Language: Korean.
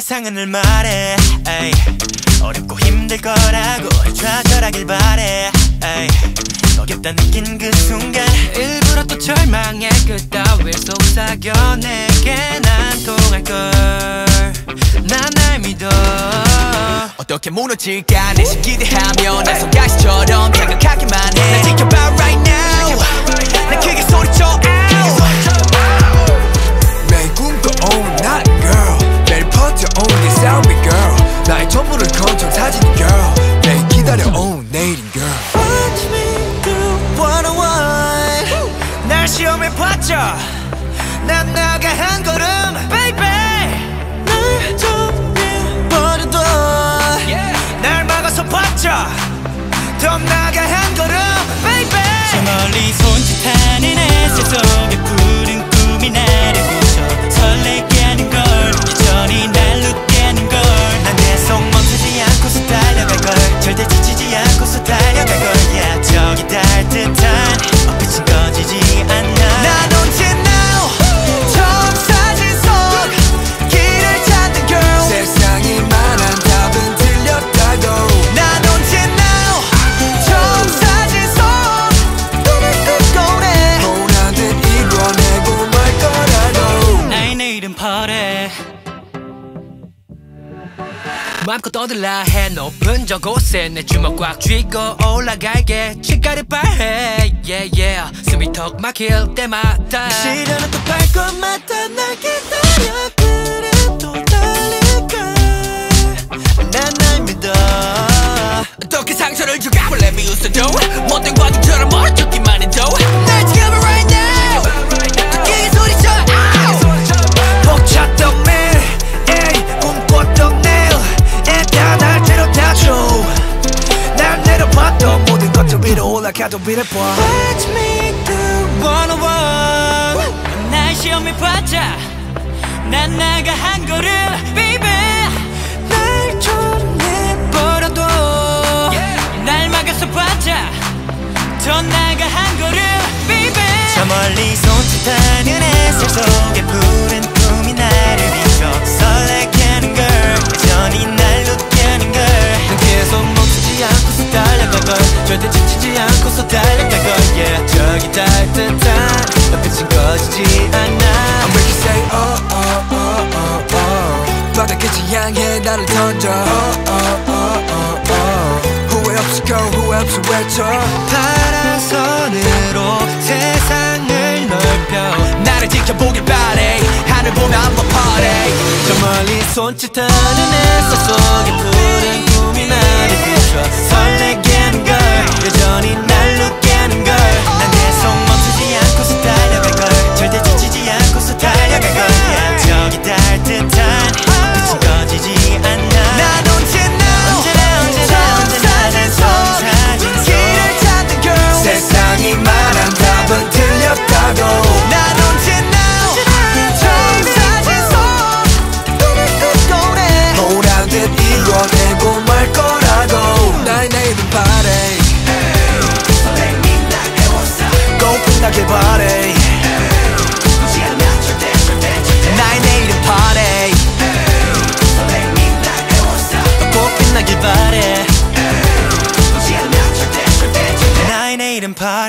세상은 늘 말해 에이. 어렵고 힘들 거라고 좌절하길 바래 에이. 어겠다 느낀 그 순간. 일부러 또 절망의 그 따위를 속삭여? 내게 난 통할걸. 난 날 믿어. 어떻게 무너질까? 내심 기대하며 내 손가시처럼 생각하기만 해날 지켜봐 날 시험에 봤죠? 난 나가 한 걸음 마음껏 떠들라 해. 높은 저곳에 내 주먹 꽉 쥐고 올라갈게. 치가를 빨해. Yeah yeah. 숨이 턱 막힐 때마다. 시련은 또 발걸마다 날 기다려. 그래도 달릴까? 난날 믿어. 어떻게 상처를 주고 레비우스도 못된 과정처럼 멀쩡기만 해 위로 올라가도 위를 봐. Watch me do what I want 날 시험에 봤자 난 나가 한 걸음 baby. 날 초래버려도. 날 막아서 봤자 더 나가 한 걸음 baby. 저 멀리 손짓하는 햇살 속에 푸른 향해 나를 던져. oh oh oh 후회 없이 go 후회 없이 외쳐. 파란선으로 세상을 넓혀. 나를 지켜보길 바래. 하늘 보며 한번 party 저 멀리 손짓하는 햇살 속에 푸른 꿈이 나를 비춰. 설레게 하는 걸. 여전히 날 바